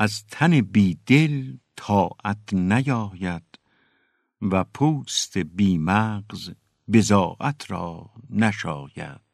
از تن بی دل طاعت نیاید و پوست بی مغز بزاعت را نشاید.